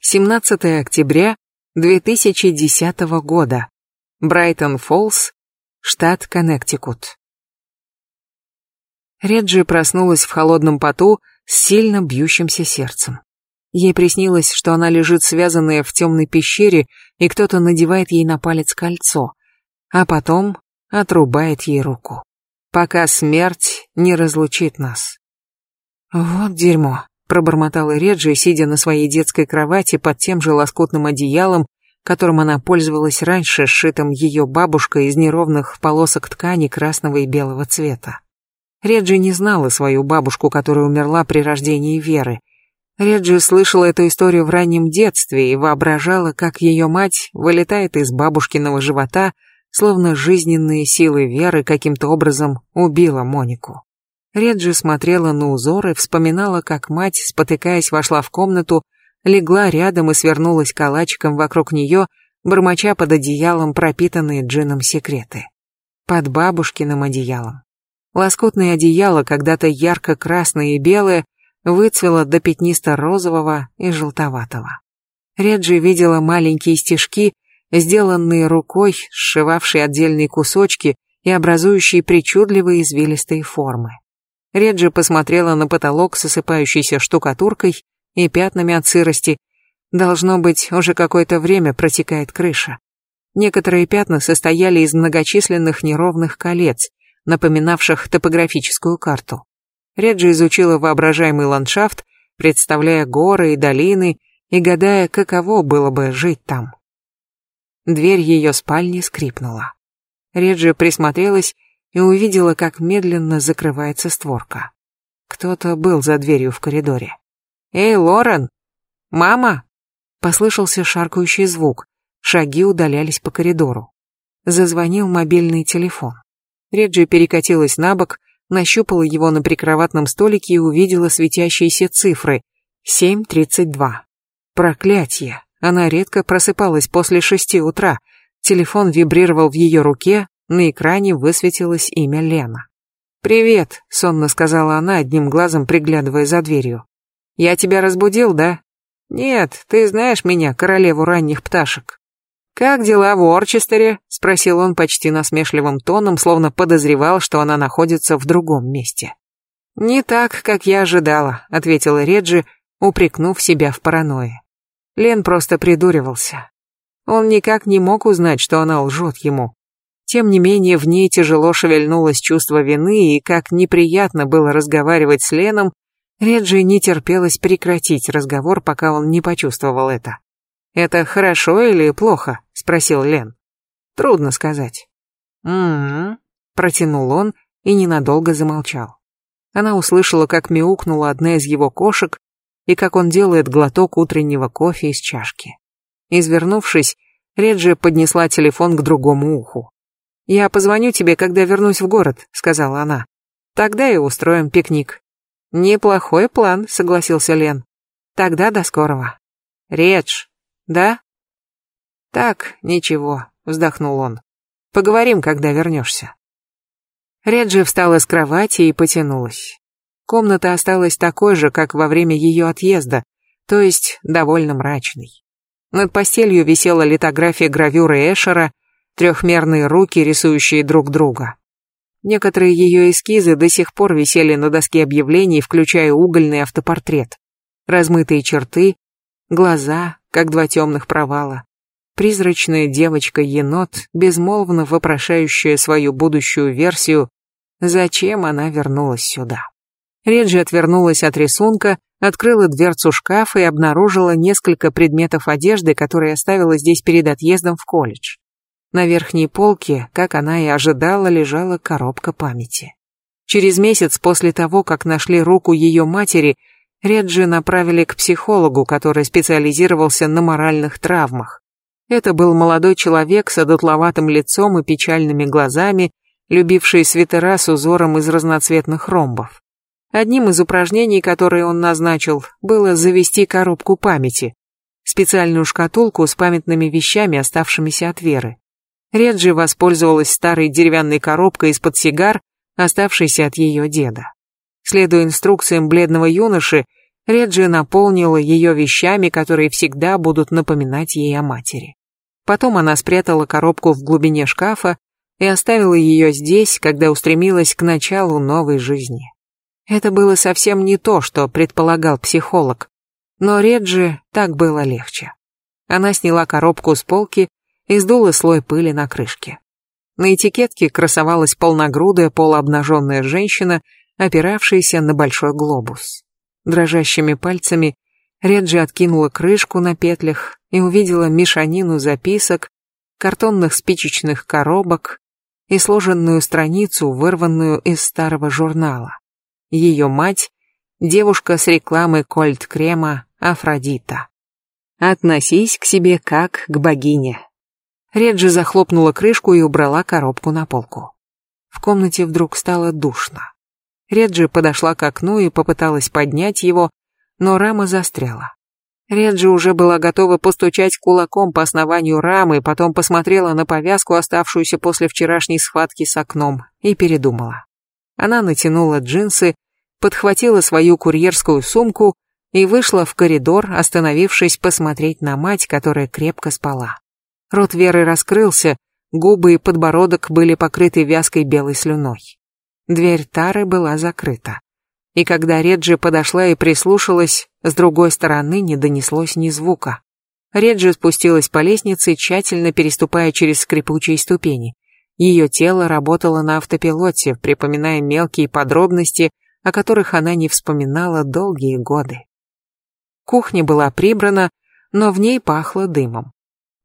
17 октября 2010 года. Брайтон-Фоллс, штат Коннектикут. Реджи проснулась в холодном поту с сильно бьющимся сердцем. Ей приснилось, что она лежит связанная в темной пещере, и кто-то надевает ей на палец кольцо, а потом отрубает ей руку, пока смерть не разлучит нас. Вот дерьмо, пробормотала Реджи, сидя на своей детской кровати под тем же лоскутным одеялом, которым она пользовалась раньше, сшитым ее бабушкой из неровных полосок ткани красного и белого цвета. Реджи не знала свою бабушку, которая умерла при рождении Веры. Реджи слышала эту историю в раннем детстве и воображала, как ее мать вылетает из бабушкиного живота, словно жизненные силы Веры каким-то образом убила Монику. Реджи смотрела на узоры, вспоминала, как мать, спотыкаясь, вошла в комнату, легла рядом и свернулась калачиком вокруг нее, бормоча под одеялом пропитанные джином секреты. Под бабушкиным одеялом. Лоскутное одеяло, когда-то ярко-красное и белое, выцвело до пятнисто-розового и желтоватого. Реджи видела маленькие стежки, сделанные рукой, сшивавшие отдельные кусочки и образующие причудливые извилистые формы. Реджи посмотрела на потолок с осыпающейся штукатуркой и пятнами от сырости. Должно быть, уже какое-то время протекает крыша. Некоторые пятна состояли из многочисленных неровных колец, напоминавших топографическую карту. Реджи изучила воображаемый ландшафт, представляя горы и долины и гадая, каково было бы жить там. Дверь ее спальни скрипнула. Реджи присмотрелась и увидела, как медленно закрывается створка. Кто-то был за дверью в коридоре. «Эй, Лорен! Мама!» Послышался шаркающий звук. Шаги удалялись по коридору. Зазвонил мобильный телефон. Реджи перекатилась на бок, нащупала его на прикроватном столике и увидела светящиеся цифры. 7.32. Проклятье! Она редко просыпалась после шести утра. Телефон вибрировал в ее руке, на экране высветилось имя Лена. «Привет», — сонно сказала она, одним глазом приглядывая за дверью. «Я тебя разбудил, да?» «Нет, ты знаешь меня, королеву ранних пташек». «Как дела в Орчестере?» — спросил он почти насмешливым тоном, словно подозревал, что она находится в другом месте. «Не так, как я ожидала», — ответила Реджи, упрекнув себя в паранойи. Лен просто придуривался. Он никак не мог узнать, что она лжет ему. Тем не менее, в ней тяжело шевельнулось чувство вины, и как неприятно было разговаривать с Леном, Реджи не терпелось прекратить разговор, пока он не почувствовал это. «Это хорошо или плохо?» — спросил Лен. «Трудно сказать». «М-м-м», протянул он и ненадолго замолчал. Она услышала, как мяукнула одна из его кошек и как он делает глоток утреннего кофе из чашки. Извернувшись, Реджи поднесла телефон к другому уху. «Я позвоню тебе, когда вернусь в город», — сказала она. «Тогда и устроим пикник». «Неплохой план», — согласился Лен. «Тогда до скорого». «Редж, да?» «Так, ничего», — вздохнул он. «Поговорим, когда вернешься». Реджи встала с кровати и потянулась. Комната осталась такой же, как во время ее отъезда, то есть довольно мрачной. Над постелью висела литография гравюры Эшера, трехмерные руки, рисующие друг друга. Некоторые ее эскизы до сих пор висели на доске объявлений, включая угольный автопортрет. Размытые черты, глаза, как два темных провала. Призрачная девочка-енот, безмолвно вопрошающая свою будущую версию, зачем она вернулась сюда. Реджи отвернулась от рисунка, открыла дверцу шкафа и обнаружила несколько предметов одежды, которые оставила здесь перед отъездом в колледж. На верхней полке, как она и ожидала, лежала коробка памяти. Через месяц после того, как нашли руку ее матери, Реджи направили к психологу, который специализировался на моральных травмах. Это был молодой человек с одутловатым лицом и печальными глазами, любивший свитера с узором из разноцветных ромбов. Одним из упражнений, которые он назначил, было завести коробку памяти, специальную шкатулку с памятными вещами, оставшимися от Веры. Реджи воспользовалась старой деревянной коробкой из-под сигар, оставшейся от ее деда. Следуя инструкциям бледного юноши, Реджи наполнила ее вещами, которые всегда будут напоминать ей о матери. Потом она спрятала коробку в глубине шкафа и оставила ее здесь, когда устремилась к началу новой жизни. Это было совсем не то, что предполагал психолог, но Реджи так было легче. Она сняла коробку с полки и сдула слой пыли на крышке. На этикетке красовалась полногрудая полуобнаженная женщина, опиравшаяся на большой глобус. Дрожащими пальцами Реджи откинула крышку на петлях и увидела мешанину записок, картонных спичечных коробок и сложенную страницу, вырванную из старого журнала. Ее мать — девушка с рекламы кольт-крема Афродита. Относись к себе как к богине. Реджи захлопнула крышку и убрала коробку на полку. В комнате вдруг стало душно. Реджи подошла к окну и попыталась поднять его, но рама застряла. Реджи уже была готова постучать кулаком по основанию рамы, потом посмотрела на повязку, оставшуюся после вчерашней схватки с окном, и передумала. Она натянула джинсы, подхватила свою курьерскую сумку и вышла в коридор, остановившись посмотреть на мать, которая крепко спала. Рот Веры раскрылся, губы и подбородок были покрыты вязкой белой слюной. Дверь Тары была закрыта. И когда Реджи подошла и прислушалась, с другой стороны не донеслось ни звука. Реджи спустилась по лестнице, тщательно переступая через скрипучие ступени. Ее тело работало на автопилоте, припоминая мелкие подробности, о которых она не вспоминала долгие годы. Кухня была прибрана, но в ней пахло дымом.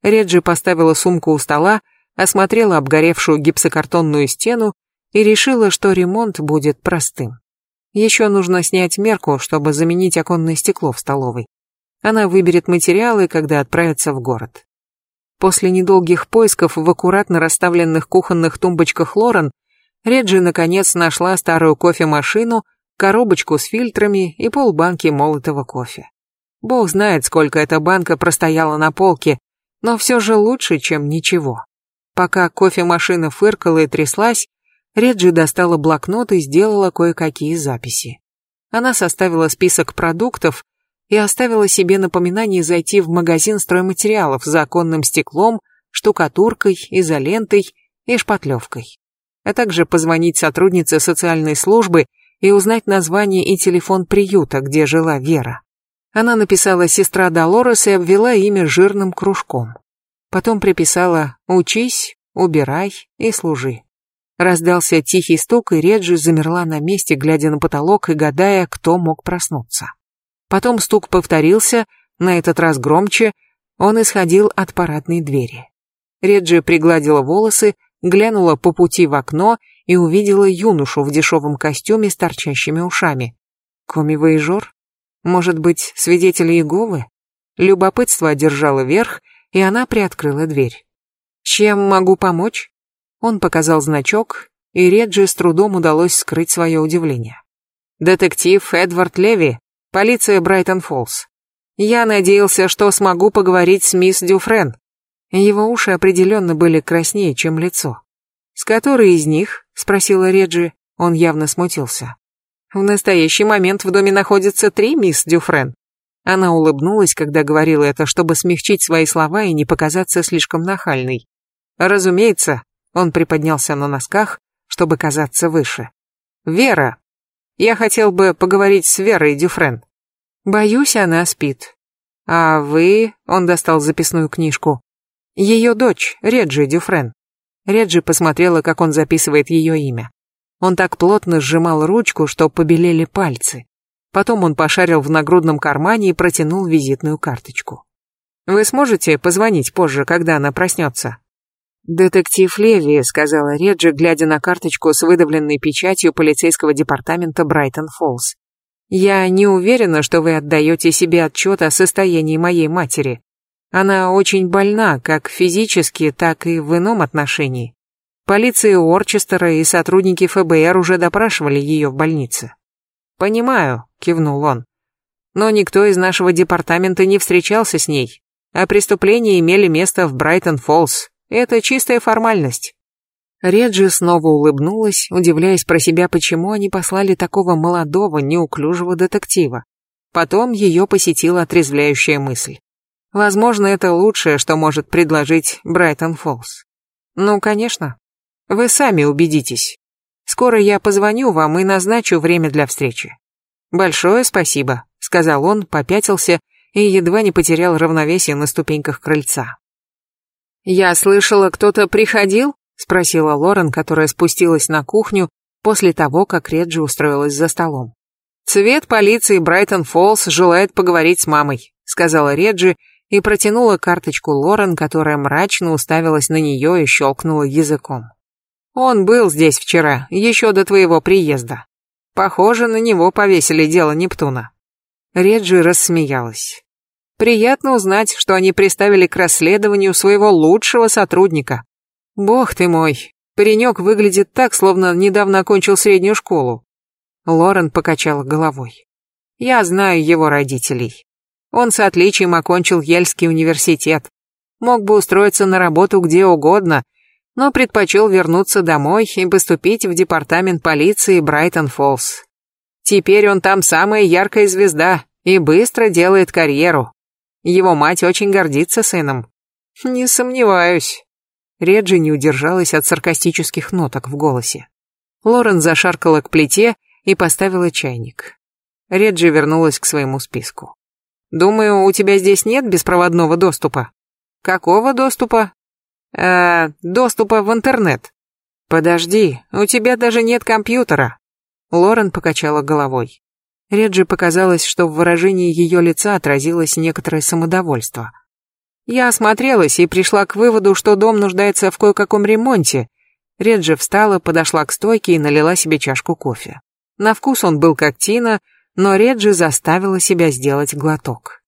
Реджи поставила сумку у стола, осмотрела обгоревшую гипсокартонную стену и решила, что ремонт будет простым. Еще нужно снять мерку, чтобы заменить оконное стекло в столовой. Она выберет материалы, когда отправится в город. После недолгих поисков в аккуратно расставленных кухонных тумбочках Лорен, Реджи наконец нашла старую кофемашину, коробочку с фильтрами и полбанки молотого кофе. Бог знает, сколько эта банка простояла на полке, но все же лучше, чем ничего. Пока кофемашина фыркала и тряслась, Реджи достала блокнот и сделала кое-какие записи. Она составила список продуктов и оставила себе напоминание зайти в магазин стройматериалов за оконным стеклом, штукатуркой, изолентой и шпатлевкой. А также позвонить сотруднице социальной службы и узнать название и телефон приюта, где жила Вера. Она написала «Сестра Долорес» и обвела имя жирным кружком. Потом приписала «Учись, убирай и служи». Раздался тихий стук, и Реджи замерла на месте, глядя на потолок и гадая, кто мог проснуться. Потом стук повторился, на этот раз громче, он исходил от парадной двери. Реджи пригладила волосы, глянула по пути в окно и увидела юношу в дешевом костюме с торчащими ушами. Коми-воежор? Может быть, свидетели Иеговы? Любопытство одержало верх, и она приоткрыла дверь. «Чем могу помочь?» Он показал значок, и Реджи с трудом удалось скрыть свое удивление. «Детектив Эдвард Леви, полиция Брайтон-Фоллс. Я надеялся, что смогу поговорить с мисс Дюфрен». Его уши определенно были краснее, чем лицо. «С которой из них?» — спросила Реджи. Он явно смутился. В настоящий момент в доме находится три мисс Дюфрен. Она улыбнулась, когда говорила это, чтобы смягчить свои слова и не показаться слишком нахальной. Разумеется, он приподнялся на носках, чтобы казаться выше. Вера. Я хотел бы поговорить с Верой Дюфрен. Боюсь, она спит. А вы... Он достал записную книжку. Ее дочь, Реджи Дюфрен. Реджи посмотрела, как он записывает ее имя. Он так плотно сжимал ручку, что побелели пальцы. Потом он пошарил в нагрудном кармане и протянул визитную карточку. «Вы сможете позвонить позже, когда она проснется?» «Детектив Леви», — сказала Реджи, глядя на карточку с выдавленной печатью полицейского департамента Брайтон-Фоллс. «Я не уверена, что вы отдаете себе отчет о состоянии моей матери. Она очень больна, как физически, так и в ином отношении. Полиция Орчестера и сотрудники ФБР уже допрашивали ее в больнице. «Понимаю», — кивнул он. «Но никто из нашего департамента не встречался с ней, а преступления имели место в Брайтон-Фоллс. Это чистая формальность». Реджи снова улыбнулась, удивляясь про себя, почему они послали такого молодого, неуклюжего детектива. Потом ее посетила отрезвляющая мысль. Возможно, это лучшее, что может предложить Брайтон Фоллс. Ну, конечно. Вы сами убедитесь. Скоро я позвоню вам и назначу время для встречи. Большое спасибо, сказал он, попятился и едва не потерял равновесие на ступеньках крыльца. Я слышала, кто-то приходил? спросила Лорен, которая спустилась на кухню после того, как Реджи устроилась за столом. Цвет полиции Брайтон Фоллс желает поговорить с мамой, сказала Реджи и протянула карточку Лорен, которая мрачно уставилась на нее и щелкнула языком. Он был здесь вчера, еще до твоего приезда. Похоже, на него повесили дело Нептуна. Реджи рассмеялась. Приятно узнать, что они приставили к расследованию своего лучшего сотрудника. Бог ты мой, паренек выглядит так, словно недавно окончил среднюю школу. Лорен покачала головой. Я знаю его родителей. Он с отличием окончил Ельский университет. Мог бы устроиться на работу где угодно, но предпочел вернуться домой и поступить в департамент полиции Брайтон-Фоллс. Теперь он там самая яркая звезда и быстро делает карьеру. Его мать очень гордится сыном. Не сомневаюсь. Реджи не удержалась от саркастических ноток в голосе. Лорен зашаркала к плите и поставила чайник. Реджи вернулась к своему списку. Думаю, у тебя здесь нет беспроводного доступа. Какого доступа? Э, доступа в интернет. Подожди, у тебя даже нет компьютера. Лорен покачала головой. Реджи показалось, что в выражении ее лица отразилось некоторое самодовольство. Я осмотрелась и пришла к выводу, что дом нуждается в кое-каком ремонте. Реджи встала, подошла к стойке и налила себе чашку кофе. На вкус он был как тина, но Реджи заставила себя сделать глоток.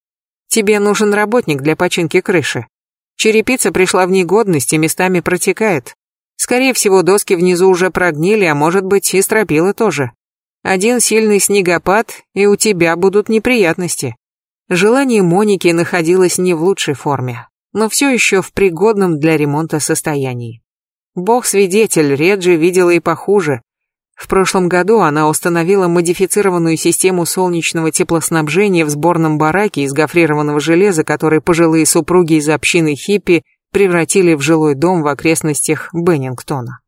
«Тебе нужен работник для починки крыши. Черепица пришла в негодность и местами протекает. Скорее всего, доски внизу уже прогнили, а может быть и стропила тоже. Один сильный снегопад, и у тебя будут неприятности». Желание Моники находилось не в лучшей форме, но все еще в пригодном для ремонта состоянии. Бог свидетель, Реджи видела и похуже, в прошлом году она установила модифицированную систему солнечного теплоснабжения в сборном бараке из гофрированного железа, который пожилые супруги из общины хиппи превратили в жилой дом в окрестностях Беннингтона.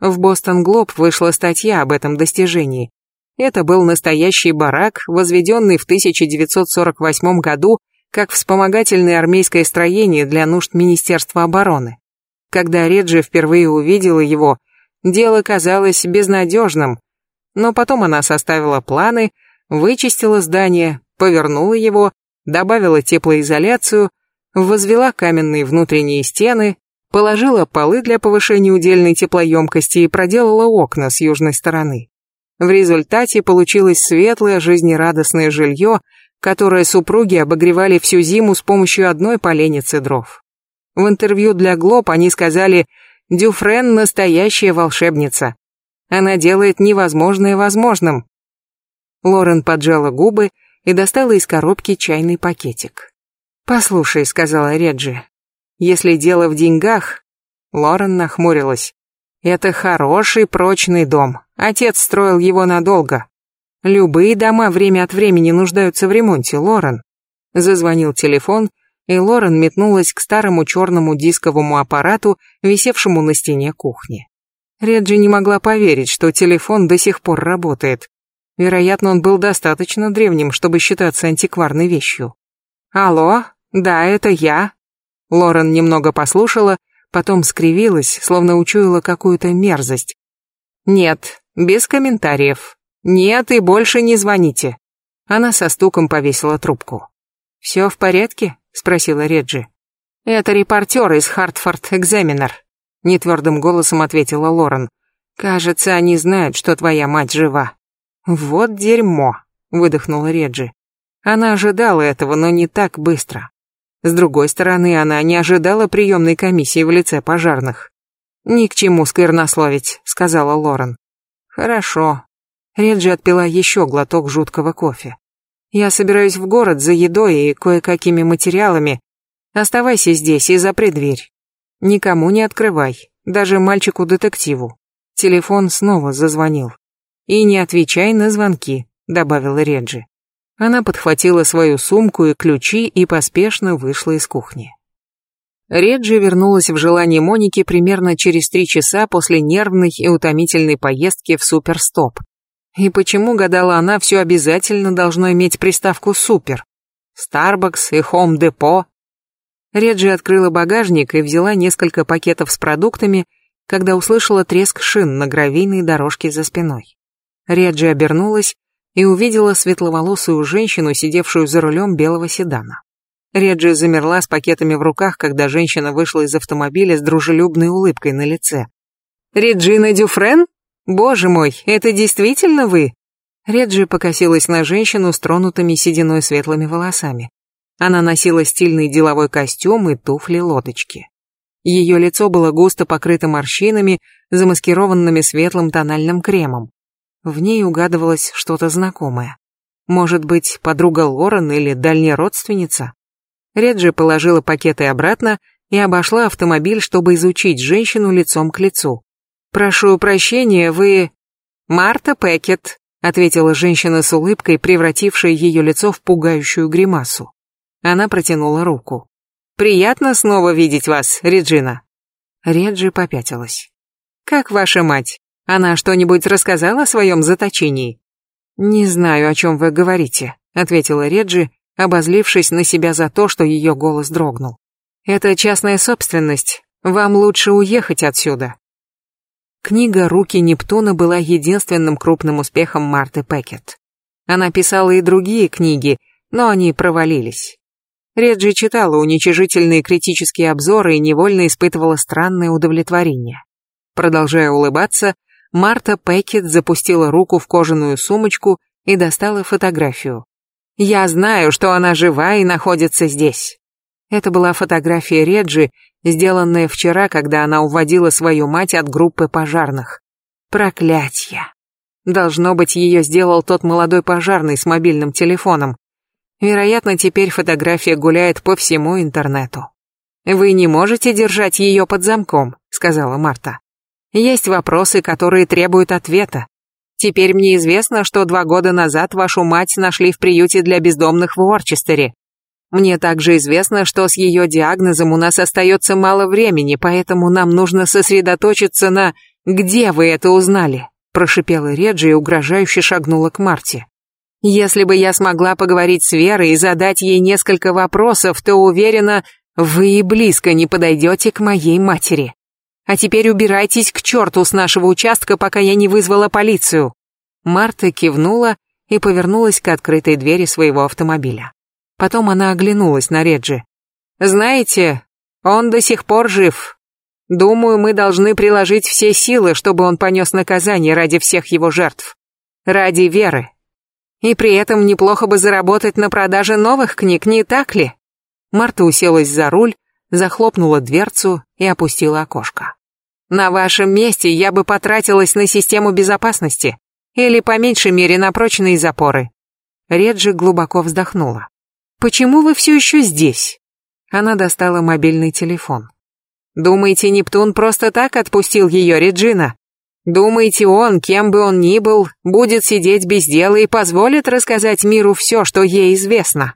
В Бостон Глоб вышла статья об этом достижении. Это был настоящий барак, возведенный в 1948 году как вспомогательное армейское строение для нужд Министерства обороны. Когда Реджи впервые увидела его, Дело казалось безнадежным, но потом она составила планы, вычистила здание, повернула его, добавила теплоизоляцию, возвела каменные внутренние стены, положила полы для повышения удельной теплоемкости и проделала окна с южной стороны. В результате получилось светлое, жизнерадостное жилье, которое супруги обогревали всю зиму с помощью одной поленницы дров. В интервью для Глоб они сказали, Дюфрен настоящая волшебница. Она делает невозможное возможным. Лорен поджала губы и достала из коробки чайный пакетик. «Послушай», — сказала Реджи, — «если дело в деньгах...» Лорен нахмурилась. «Это хороший прочный дом. Отец строил его надолго. Любые дома время от времени нуждаются в ремонте, Лорен». Зазвонил телефон, и Лорен метнулась к старому черному дисковому аппарату, висевшему на стене кухни. Реджи не могла поверить, что телефон до сих пор работает. Вероятно, он был достаточно древним, чтобы считаться антикварной вещью. «Алло? Да, это я». Лорен немного послушала, потом скривилась, словно учуяла какую-то мерзость. «Нет, без комментариев. Нет и больше не звоните». Она со стуком повесила трубку. «Все в порядке?» Спросила Реджи. Это репортер из Хартфорд Экзаменер, нетвердым голосом ответила Лорен. Кажется, они знают, что твоя мать жива. Вот дерьмо, выдохнула Реджи. Она ожидала этого, но не так быстро. С другой стороны, она не ожидала приемной комиссии в лице пожарных. «Ни к чему сквернословить», — сказала Лорен. «Хорошо». Реджи отпила еще глоток жуткого кофе. Я собираюсь в город за едой и кое-какими материалами. Оставайся здесь и запри дверь. Никому не открывай, даже мальчику-детективу. Телефон снова зазвонил. И не отвечай на звонки, добавила Реджи. Она подхватила свою сумку и ключи и поспешно вышла из кухни. Реджи вернулась в желание Моники примерно через три часа после нервной и утомительной поездки в Суперстоп. И почему, гадала она, все обязательно должно иметь приставку «супер»? Starbucks и Home Depot. Реджи открыла багажник и взяла несколько пакетов с продуктами, когда услышала треск шин на гравийной дорожке за спиной. Реджи обернулась и увидела светловолосую женщину, сидевшую за рулем белого седана. Реджи замерла с пакетами в руках, когда женщина вышла из автомобиля с дружелюбной улыбкой на лице. «Реджина Дюфрен? Боже мой, это действительно вы?» Реджи покосилась на женщину с тронутыми сединой светлыми волосами. Она носила стильный деловой костюм и туфли-лодочки. Ее лицо было густо покрыто морщинами, замаскированными светлым тональным кремом. В ней угадывалось что-то знакомое. Может быть, подруга Лорен или дальняя родственница? Реджи положила пакеты обратно и обошла автомобиль, чтобы изучить женщину лицом к лицу. «Прошу прощения, вы...» «Марта Пекет», — ответила женщина с улыбкой, превратившая ее лицо в пугающую гримасу. Она протянула руку. «Приятно снова видеть вас, Реджина». Реджи попятилась. «Как ваша мать? Она что-нибудь рассказала о своем заточении?» «Не знаю, о чем вы говорите», — ответила Реджи, обозлившись на себя за то, что ее голос дрогнул. «Это частная собственность. Вам лучше уехать отсюда». Книга «Руки Нептуна» была единственным крупным успехом Марты Пекет. Она писала и другие книги, но они провалились. Реджи читала уничижительные критические обзоры и невольно испытывала странное удовлетворение. Продолжая улыбаться, Марта Пекет запустила руку в кожаную сумочку и достала фотографию. Я знаю, что она жива и находится здесь. Это была фотография Реджи, сделанная вчера, когда она уводила свою мать от группы пожарных. Проклятье. Должно быть, ее сделал тот молодой пожарный с мобильным телефоном. Вероятно, теперь фотография гуляет по всему интернету. «Вы не можете держать ее под замком», — сказала Марта. «Есть вопросы, которые требуют ответа. Теперь мне известно, что два года назад вашу мать нашли в приюте для бездомных в Уорчестере. Мне также известно, что с ее диагнозом у нас остается мало времени, поэтому нам нужно сосредоточиться на «Где вы это узнали?» прошипела Реджи и угрожающе шагнула к Марте. «Если бы я смогла поговорить с Верой и задать ей несколько вопросов, то уверена, вы и близко не подойдете к моей матери». А теперь убирайтесь к черту с нашего участка, пока я не вызвала полицию. Марта кивнула и повернулась к открытой двери своего автомобиля. Потом она оглянулась на Реджи. Знаете, он до сих пор жив. Думаю, мы должны приложить все силы, чтобы он понес наказание ради всех его жертв. Ради веры. И при этом неплохо бы заработать на продаже новых книг, не так ли? Марта уселась за руль, захлопнула дверцу и опустила окошко. На вашем месте я бы потратилась на систему безопасности или по меньшей мере на прочные запоры. Реджи глубоко вздохнула. Почему вы все еще здесь? Она достала мобильный телефон. Думаете, Нептун просто так отпустил ее, Реджина? Думаете, он, кем бы он ни был, будет сидеть без дела и позволит рассказать миру все, что ей известно?